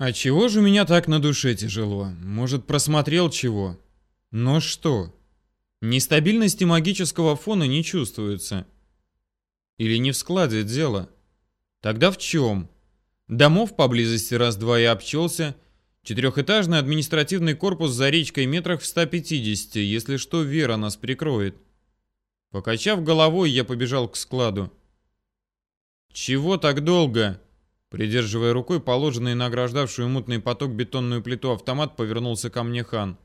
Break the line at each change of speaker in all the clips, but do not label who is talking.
А чего же у меня так на душе тяжело? Может, просмотрел чего? Но что? Нестабильности магического фона не чувствуется. Или не в складе дело? Тогда в чем? Домов поблизости раз-два и обчелся. Четырехэтажный административный корпус за речкой метрах в 150, если что, Вера нас прикроет. Покачав головой, я побежал к складу. «Чего так долго?» Придерживая рукой положенный на ограждавшую мутный поток бетонную плиту автомат, повернулся ко мне хан.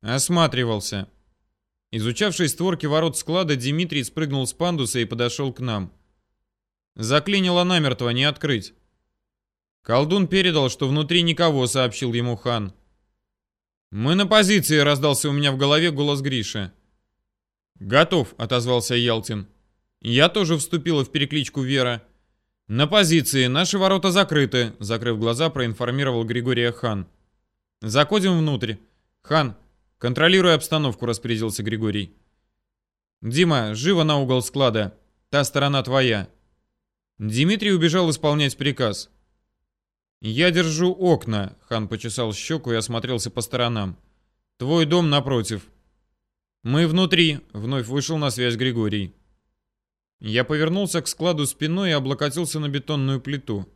Осматривался. Изучавший створки ворот склада, Дмитрий спрыгнул с пандуса и подошел к нам. Заклинило намертво, не открыть. Колдун передал, что внутри никого, сообщил ему хан. «Мы на позиции», — раздался у меня в голове голос Гриши. «Готов», — отозвался Ялтин. Я тоже вступила в перекличку Вера. «На позиции, наши ворота закрыты», — закрыв глаза, проинформировал Григория хан. «Заходим внутрь. Хан, контролируй обстановку», — распорядился Григорий. «Дима, живо на угол склада. Та сторона твоя». Дмитрий убежал исполнять приказ. «Я держу окна», — хан почесал щеку и осмотрелся по сторонам. «Твой дом напротив». «Мы внутри», — вновь вышел на связь Григорий. Я повернулся к складу спиной и облокотился на бетонную плиту.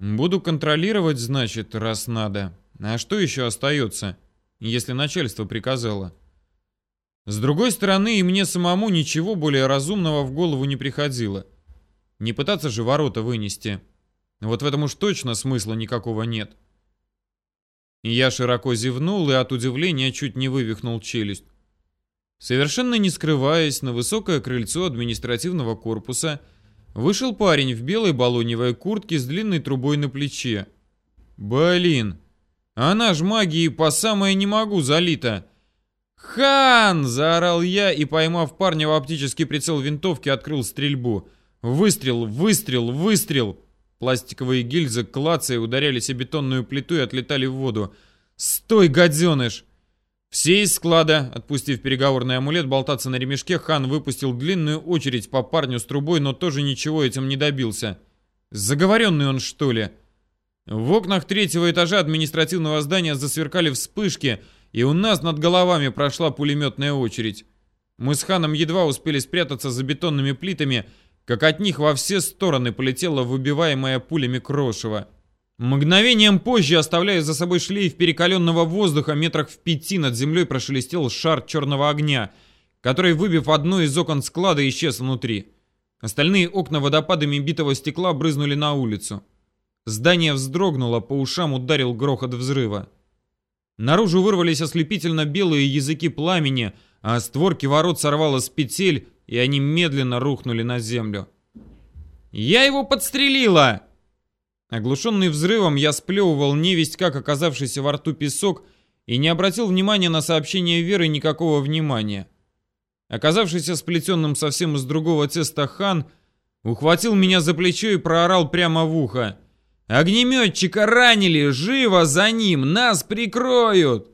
Буду контролировать, значит, раз надо. А что еще остается, если начальство приказало? С другой стороны, и мне самому ничего более разумного в голову не приходило. Не пытаться же ворота вынести. Вот в этом уж точно смысла никакого нет. Я широко зевнул и от удивления чуть не вывихнул челюсть. Совершенно не скрываясь, на высокое крыльцо административного корпуса вышел парень в белой балоневой куртке с длинной трубой на плече. Блин, она ж магией по самое не могу залита. «Хан!» – заорал я и, поймав парня в оптический прицел винтовки, открыл стрельбу. Выстрел, выстрел, выстрел! Пластиковые гильзы клацая ударялись о бетонную плиту и отлетали в воду. «Стой, гаденыш!» Все из склада, отпустив переговорный амулет болтаться на ремешке, хан выпустил длинную очередь по парню с трубой, но тоже ничего этим не добился. Заговоренный он, что ли? В окнах третьего этажа административного здания засверкали вспышки, и у нас над головами прошла пулеметная очередь. Мы с ханом едва успели спрятаться за бетонными плитами, как от них во все стороны полетела выбиваемая пулями крошево. Мгновением позже, оставляя за собой шлейф перекаленного воздуха, метрах в пяти над землей прошелестел шар черного огня, который, выбив одно из окон склада, исчез внутри. Остальные окна водопадами битого стекла брызнули на улицу. Здание вздрогнуло, по ушам ударил грохот взрыва. Наружу вырвались ослепительно белые языки пламени, а створки ворот сорвало с петель, и они медленно рухнули на землю. «Я его подстрелила!» Оглушенный взрывом, я сплевывал невесть, как оказавшийся во рту песок, и не обратил внимания на сообщение Веры никакого внимания. Оказавшийся сплетенным совсем из другого теста хан ухватил меня за плечо и проорал прямо в ухо. «Огнеметчика ранили! Живо за ним! Нас прикроют!»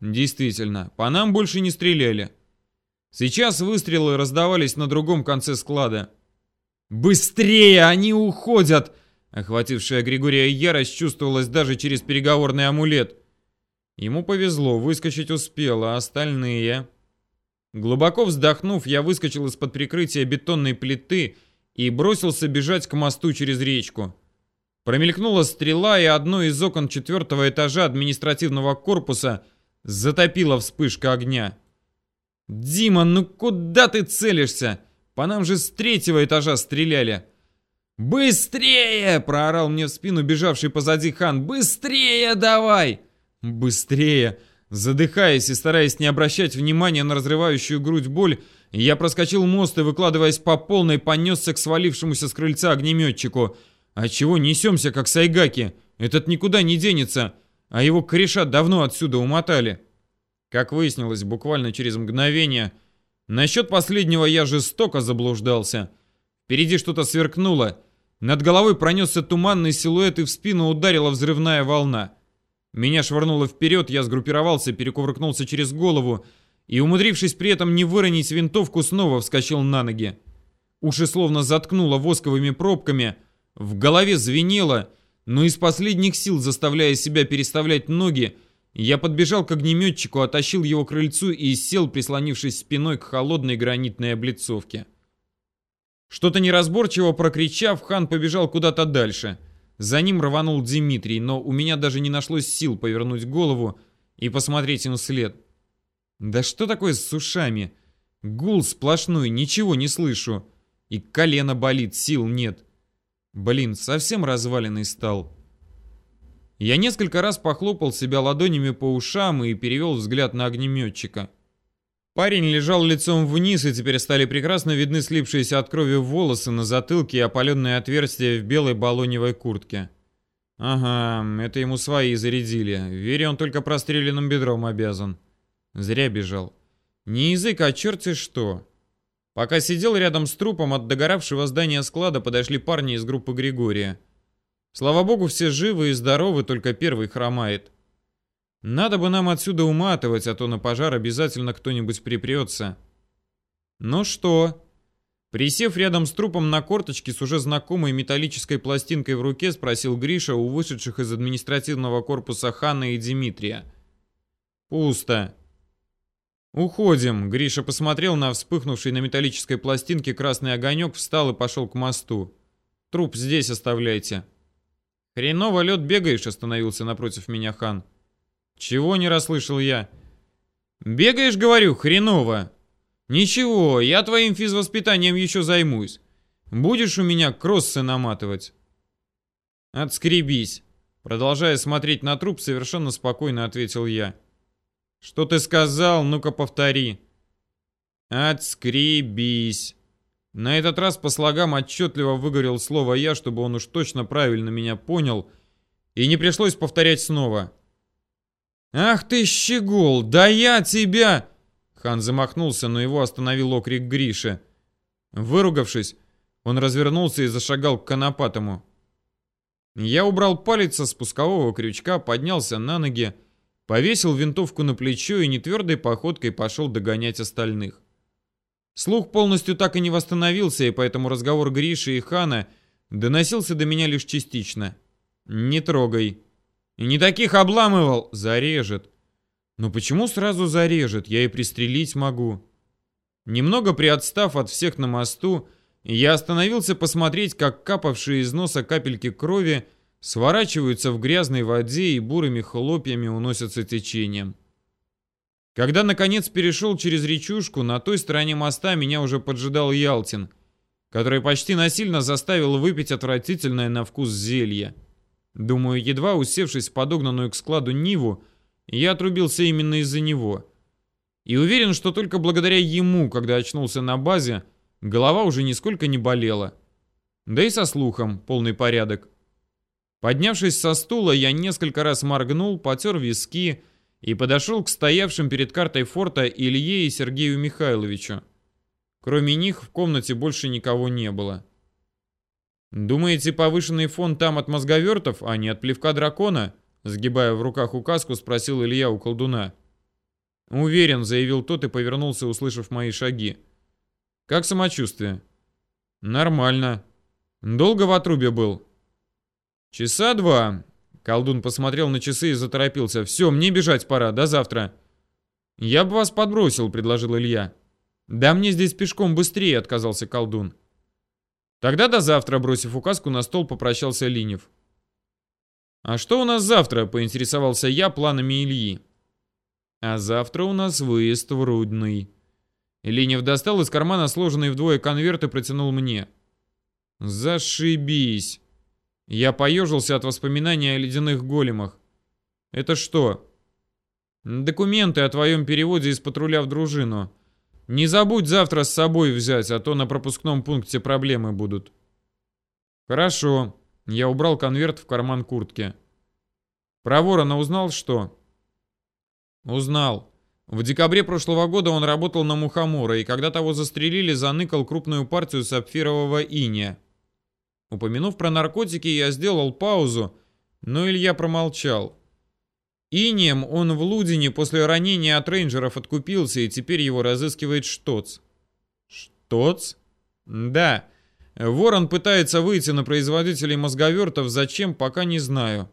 Действительно, по нам больше не стреляли. Сейчас выстрелы раздавались на другом конце склада. «Быстрее! Они уходят!» Охватившая Григория ярость чувствовалась даже через переговорный амулет. Ему повезло, выскочить успел, а остальные... Глубоко вздохнув, я выскочил из-под прикрытия бетонной плиты и бросился бежать к мосту через речку. Промелькнула стрела, и одно из окон четвертого этажа административного корпуса затопила вспышка огня. «Дима, ну куда ты целишься? По нам же с третьего этажа стреляли!» «Быстрее!» — проорал мне в спину бежавший позади хан. «Быстрее давай!» «Быстрее!» Задыхаясь и стараясь не обращать внимания на разрывающую грудь боль, я проскочил мост и, выкладываясь по полной, понесся к свалившемуся с крыльца огнеметчику. А чего несемся, как сайгаки? Этот никуда не денется, а его кореша давно отсюда умотали. Как выяснилось буквально через мгновение, насчет последнего я жестоко заблуждался. Впереди что-то сверкнуло — над головой пронесся туманный силуэт и в спину ударила взрывная волна. Меня швырнуло вперед, я сгруппировался, перекувыркнулся через голову и, умудрившись при этом не выронить винтовку, снова вскочил на ноги. Уши словно заткнуло восковыми пробками, в голове звенело, но из последних сил, заставляя себя переставлять ноги, я подбежал к огнеметчику, оттащил его к крыльцу и сел, прислонившись спиной к холодной гранитной облицовке. Что-то неразборчиво прокричав, хан побежал куда-то дальше. За ним рванул Дмитрий, но у меня даже не нашлось сил повернуть голову и посмотреть им вслед. Да что такое с ушами? Гул сплошной, ничего не слышу. И колено болит, сил нет. Блин, совсем разваленный стал. Я несколько раз похлопал себя ладонями по ушам и перевел взгляд на огнеметчика. Парень лежал лицом вниз, и теперь стали прекрасно видны слипшиеся от крови волосы на затылке и опаленные отверстия в белой балоневой куртке. Ага, это ему свои зарядили. Вере он только простреленным бедром обязан. Зря бежал. Не язык, а черти что. Пока сидел рядом с трупом от догоравшего здания склада, подошли парни из группы Григория. Слава богу, все живы и здоровы, только первый хромает. Надо бы нам отсюда уматывать, а то на пожар обязательно кто-нибудь припрется. Ну что? Присев рядом с трупом на корточке с уже знакомой металлической пластинкой в руке, спросил Гриша у вышедших из административного корпуса Хана и Дмитрия. Пусто. «Уходим!» Гриша посмотрел на вспыхнувший на металлической пластинке красный огонек, встал и пошел к мосту. «Труп здесь оставляйте». «Хреново лед бегаешь», — остановился напротив меня хан. «Чего не расслышал я?» «Бегаешь, говорю, хреново!» «Ничего, я твоим физвоспитанием еще займусь. Будешь у меня кроссы наматывать?» «Отскребись!» Продолжая смотреть на труп, совершенно спокойно ответил я. «Что ты сказал? Ну-ка повтори». «Отскребись». На этот раз по слогам отчетливо выговорил слово «я», чтобы он уж точно правильно меня понял, и не пришлось повторять снова. «Ах ты, щегол! Да я тебя!» Хан замахнулся, но его остановил окрик Гриши. Выругавшись, он развернулся и зашагал к конопатому. Я убрал палец со спускового крючка, поднялся на ноги, повесил винтовку на плечо и нетвердой походкой пошел догонять остальных. Слух полностью так и не восстановился, и поэтому разговор Гриши и Хана доносился до меня лишь частично. «Не трогай», и не таких обламывал. Зарежет. Но почему сразу зарежет? Я и пристрелить могу. Немного приотстав от всех на мосту, я остановился посмотреть, как капавшие из носа капельки крови сворачиваются в грязной воде и бурыми хлопьями уносятся течением. Когда, наконец, перешел через речушку, на той стороне моста меня уже поджидал Ялтин, который почти насильно заставил выпить отвратительное на вкус зелье. Думаю, едва усевшись в подогнанную к складу Ниву, я отрубился именно из-за него. И уверен, что только благодаря ему, когда очнулся на базе, голова уже нисколько не болела. Да и со слухом полный порядок. Поднявшись со стула, я несколько раз моргнул, потер виски и подошел к стоявшим перед картой форта Илье и Сергею Михайловичу. Кроме них в комнате больше никого не было. «Думаете, повышенный фон там от мозговертов, а не от плевка дракона?» Сгибая в руках указку, спросил Илья у колдуна. «Уверен», — заявил тот и повернулся, услышав мои шаги. «Как самочувствие?» «Нормально. Долго в отрубе был?» «Часа два». Колдун посмотрел на часы и заторопился. «Все, мне бежать пора. До завтра». «Я бы вас подбросил», — предложил Илья. «Да мне здесь пешком быстрее», — отказался колдун. Тогда до завтра, бросив указку на стол, попрощался Линев. «А что у нас завтра?» – поинтересовался я планами Ильи. «А завтра у нас выезд в Рудный». Линев достал из кармана сложенный вдвое конверт и протянул мне. «Зашибись!» Я поежился от воспоминаний о ледяных големах. «Это что?» «Документы о твоем переводе из патруля в дружину. Не забудь завтра с собой взять, а то на пропускном пункте проблемы будут. Хорошо. Я убрал конверт в карман куртки. Про ворона узнал, что? Узнал. В декабре прошлого года он работал на Мухомора, и когда того застрелили, заныкал крупную партию сапфирового иния. Упомянув про наркотики, я сделал паузу, но Илья промолчал. Инием он в Лудине после ранения от рейнджеров откупился, и теперь его разыскивает Штоц. Штоц? Да. Ворон пытается выйти на производителей мозговертов, зачем, пока не знаю.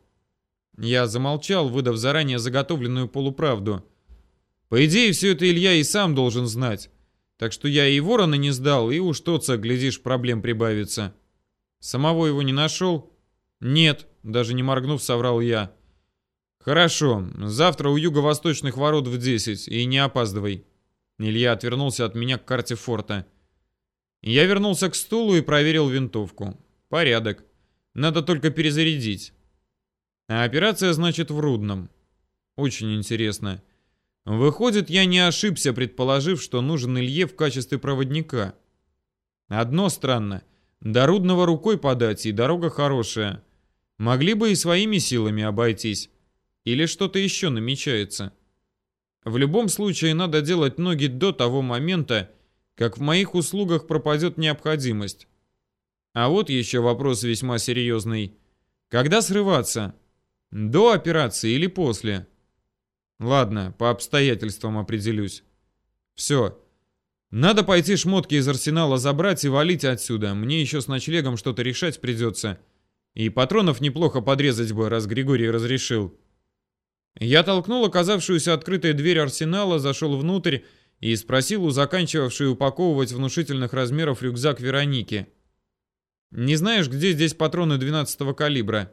Я замолчал, выдав заранее заготовленную полуправду. По идее, все это Илья и сам должен знать. Так что я и ворона не сдал, и уж тот, глядишь, проблем прибавится. Самого его не нашел? Нет, даже не моргнув, соврал я. Хорошо, завтра у юго-восточных ворот в 10, и не опаздывай. Илья отвернулся от меня к карте форта. Я вернулся к стулу и проверил винтовку. Порядок. Надо только перезарядить. А операция, значит, в Рудном. Очень интересно. Выходит, я не ошибся, предположив, что нужен Илье в качестве проводника. Одно странно. До Рудного рукой подать, и дорога хорошая. Могли бы и своими силами обойтись. Или что-то еще намечается. В любом случае, надо делать ноги до того момента, как в моих услугах пропадет необходимость. А вот еще вопрос весьма серьезный. Когда срываться? До операции или после? Ладно, по обстоятельствам определюсь. Все. Надо пойти шмотки из арсенала забрать и валить отсюда. Мне еще с ночлегом что-то решать придется. И патронов неплохо подрезать бы, раз Григорий разрешил. Я толкнул оказавшуюся открытой дверь арсенала, зашел внутрь и спросил у заканчивавшей упаковывать внушительных размеров рюкзак Вероники. «Не знаешь, где здесь патроны 12-го калибра?»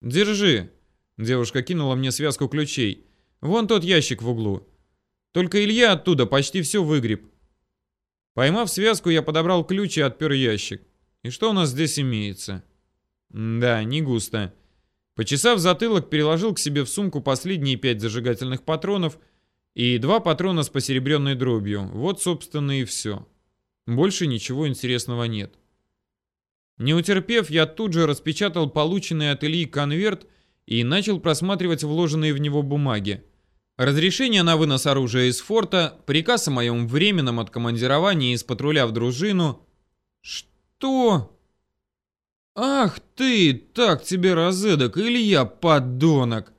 «Держи», — девушка кинула мне связку ключей. «Вон тот ящик в углу. Только Илья оттуда почти все выгреб». Поймав связку, я подобрал ключ и отпер ящик. И что у нас здесь имеется? Да, не густо. Почесав затылок, переложил к себе в сумку последние пять зажигательных патронов — и два патрона с посеребренной дробью. Вот, собственно, и все. Больше ничего интересного нет. Не утерпев, я тут же распечатал полученный от Ильи конверт и начал просматривать вложенные в него бумаги. Разрешение на вынос оружия из форта, приказ о моем временном откомандировании из патруля в дружину. Что? Ах ты, так тебе разэдок, Илья, подонок!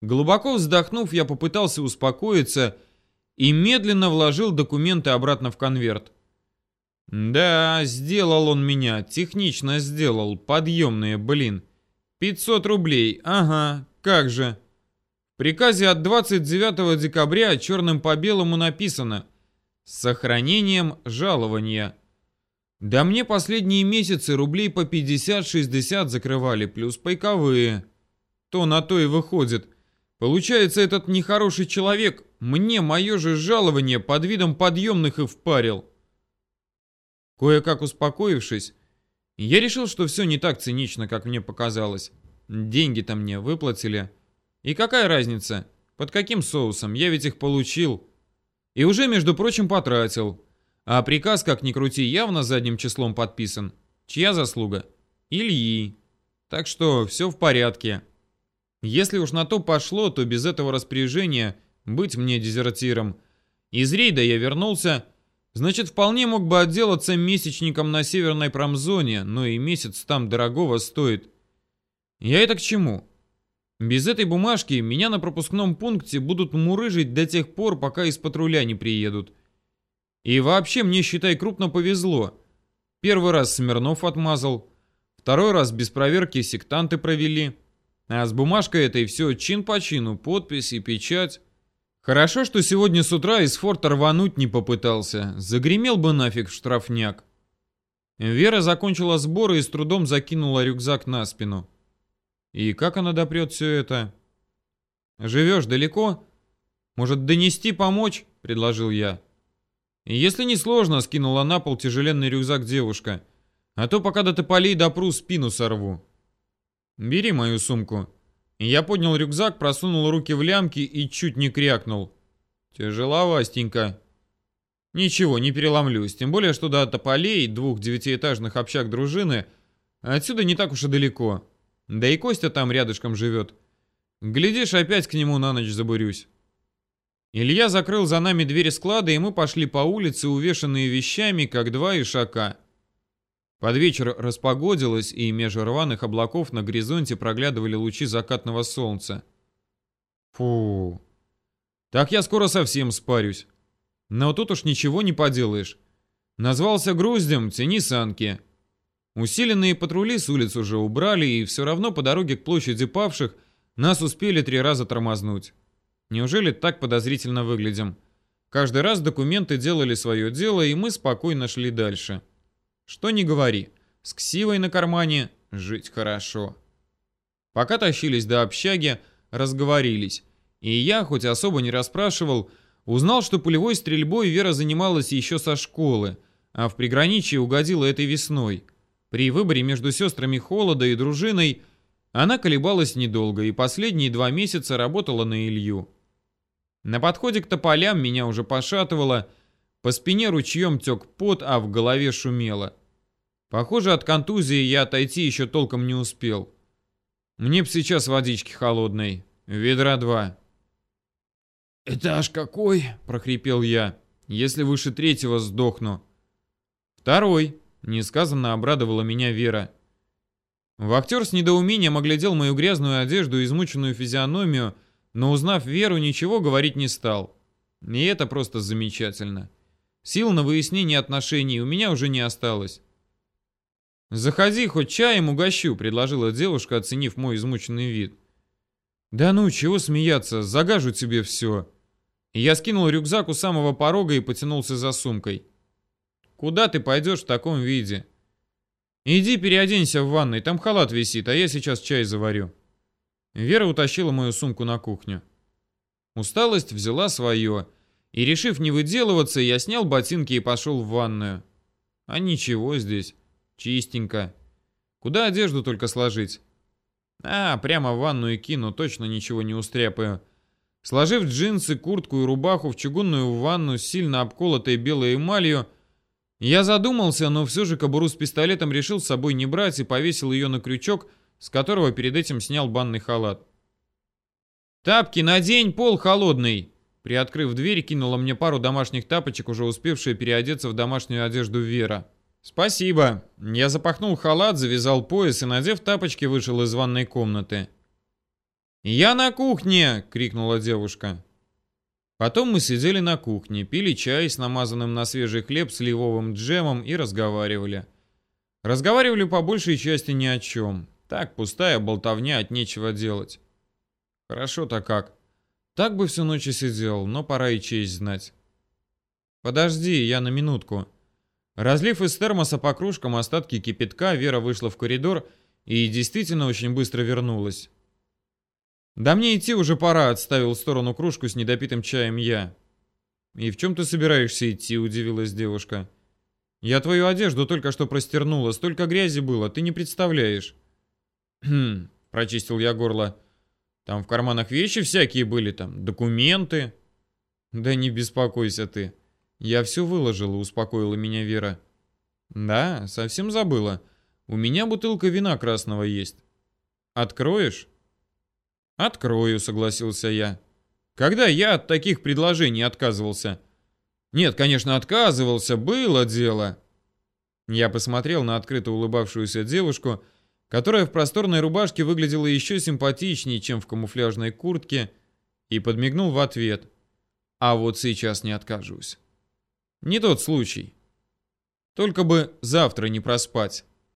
Глубоко вздохнув, я попытался успокоиться и медленно вложил документы обратно в конверт. Да, сделал он меня, технично сделал, подъемные, блин. 500 рублей, ага, как же. В приказе от 29 декабря черным по белому написано «С сохранением жалования». Да мне последние месяцы рублей по 50-60 закрывали, плюс пайковые. То на то и выходит – Получается, этот нехороший человек мне мое же жалование под видом подъемных и впарил. Кое-как успокоившись, я решил, что все не так цинично, как мне показалось. Деньги-то мне выплатили. И какая разница, под каким соусом, я ведь их получил. И уже, между прочим, потратил. А приказ, как ни крути, явно задним числом подписан. Чья заслуга? Ильи. Так что все в порядке. Если уж на то пошло, то без этого распоряжения быть мне дезертиром. Из рейда я вернулся, значит, вполне мог бы отделаться месячником на северной промзоне, но и месяц там дорогого стоит. Я это к чему? Без этой бумажки меня на пропускном пункте будут мурыжить до тех пор, пока из патруля не приедут. И вообще мне, считай, крупно повезло. Первый раз Смирнов отмазал, второй раз без проверки сектанты провели. А с бумажкой этой все чин по чину, подпись и печать. Хорошо, что сегодня с утра из форта рвануть не попытался. Загремел бы нафиг в штрафняк. Вера закончила сборы и с трудом закинула рюкзак на спину. И как она допрет все это? «Живешь далеко? Может, донести помочь?» — предложил я. «Если не сложно», — скинула на пол тяжеленный рюкзак девушка. «А то пока до тополей допру, спину сорву». «Бери мою сумку». Я поднял рюкзак, просунул руки в лямки и чуть не крякнул. «Тяжеловастенько». «Ничего, не переломлюсь, тем более, что до тополей, двух девятиэтажных общак дружины, отсюда не так уж и далеко. Да и Костя там рядышком живет. Глядишь, опять к нему на ночь забурюсь». Илья закрыл за нами двери склада, и мы пошли по улице, увешанные вещами, как два ишака. Под вечер распогодилось, и между рваных облаков на горизонте проглядывали лучи закатного солнца. Фу. Так я скоро совсем спарюсь. Но тут уж ничего не поделаешь. Назвался груздем, тяни санки. Усиленные патрули с улиц уже убрали, и все равно по дороге к площади павших нас успели три раза тормознуть. Неужели так подозрительно выглядим? Каждый раз документы делали свое дело, и мы спокойно шли дальше. Что не говори, с ксивой на кармане жить хорошо. Пока тащились до общаги, разговорились. И я, хоть особо не расспрашивал, узнал, что пулевой стрельбой Вера занималась еще со школы, а в приграничье угодила этой весной. При выборе между сестрами Холода и дружиной она колебалась недолго и последние два месяца работала на Илью. На подходе к тополям меня уже пошатывало, по спине ручьем тек пот, а в голове шумело. Похоже, от контузии я отойти еще толком не успел. Мне б сейчас водички холодной. Ведра два.
«Этаж какой?» — прохрипел я.
«Если выше третьего, сдохну». «Второй», — несказанно обрадовала меня Вера. Вахтер с недоумением оглядел мою грязную одежду и измученную физиономию, но, узнав Веру, ничего говорить не стал. И это просто замечательно. Сил на выяснение отношений у меня уже не осталось. «Заходи, хоть чаем угощу», — предложила девушка, оценив мой измученный вид. «Да ну, чего смеяться, загажу тебе все». я скинул рюкзак у самого порога и потянулся за сумкой. «Куда ты пойдешь в таком виде?» «Иди переоденься в ванной, там халат висит, а я сейчас чай заварю». Вера утащила мою сумку на кухню. Усталость взяла свое, и, решив не выделываться, я снял ботинки и пошел в ванную. А ничего здесь. Чистенько. Куда одежду только сложить? А, прямо в ванную кину, точно ничего не устряпаю. Сложив джинсы, куртку и рубаху в чугунную ванну сильно обколотой белой эмалью, я задумался, но все же кобуру с пистолетом решил с собой не брать и повесил ее на крючок, с которого перед этим снял банный халат. «Тапки надень, пол холодный!» Приоткрыв дверь, кинула мне пару домашних тапочек, уже успевшие переодеться в домашнюю одежду Вера. «Спасибо». Я запахнул халат, завязал пояс и, надев тапочки, вышел из ванной комнаты. «Я на кухне!» — крикнула девушка. Потом мы сидели на кухне, пили чай с намазанным на свежий хлеб сливовым джемом и разговаривали. Разговаривали по большей части ни о чем. Так, пустая болтовня от нечего делать. Хорошо-то как. Так бы всю ночь и сидел, но пора и честь знать. «Подожди, я на минутку». Разлив из термоса по кружкам остатки кипятка, Вера вышла в коридор и действительно очень быстро вернулась. «Да мне идти уже пора», — отставил в сторону кружку с недопитым чаем я. «И в чем ты собираешься идти?» — удивилась девушка. «Я твою одежду только что простернула, столько грязи было, ты не представляешь». «Хм», — прочистил я горло. «Там в карманах вещи всякие были, там, документы». «Да не беспокойся ты. «Я все выложила», — успокоила меня Вера. «Да, совсем забыла. У меня бутылка вина красного есть. Откроешь?» «Открою», — согласился я. «Когда я от таких предложений отказывался?» «Нет, конечно, отказывался, было дело». Я посмотрел на открыто улыбавшуюся девушку, которая в просторной рубашке выглядела еще симпатичнее, чем в камуфляжной куртке, и подмигнул в ответ. «А вот сейчас не откажусь». Не тот случай. Только бы завтра не проспать.